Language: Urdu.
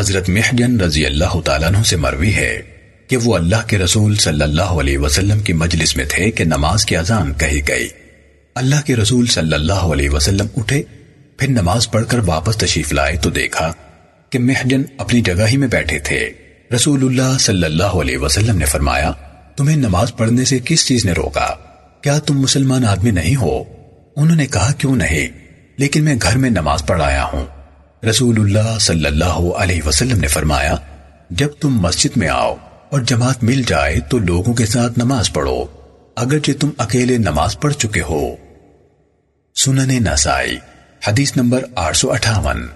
حضرت محجن رضی اللہ تعالیٰ عنہ سے مروی ہے کہ وہ اللہ کے رسول صلی اللہ علیہ وسلم کی مجلس میں تھے کہ نماز کی اذان کہی گئی۔ اللہ کے رسول صلی اللہ علیہ وسلم اٹھے، پھر نماز پڑھ کر واپس تشریف لائے تو دیکھا کہ محجن اپنی جگہ ہی میں بیٹھے تھے۔ رسول اللہ صلی اللہ علیہ وسلم نے فرمایا، تمہیں نماز پڑھنے سے کس چیز نے روکا؟ کیا تم مسلمان آدمی نہیں ہو؟ انہوں نے کہا، کیوں نہیں؟ لیکن میں گھر میں نماز پڑھ آیا ہوں۔ رسول اللہ صلی اللہ علیہ وسلم نے فرمایا، جب تم مسجد میں آؤ اور جماعت مل جائے تو لوگوں کے ساتھ نماز پڑھو، اگرچہ تم اکیلے نماز پڑھ چکے ہو۔ سنن نسائی، حدیث نمبر آٹھ سو اٹھاون۔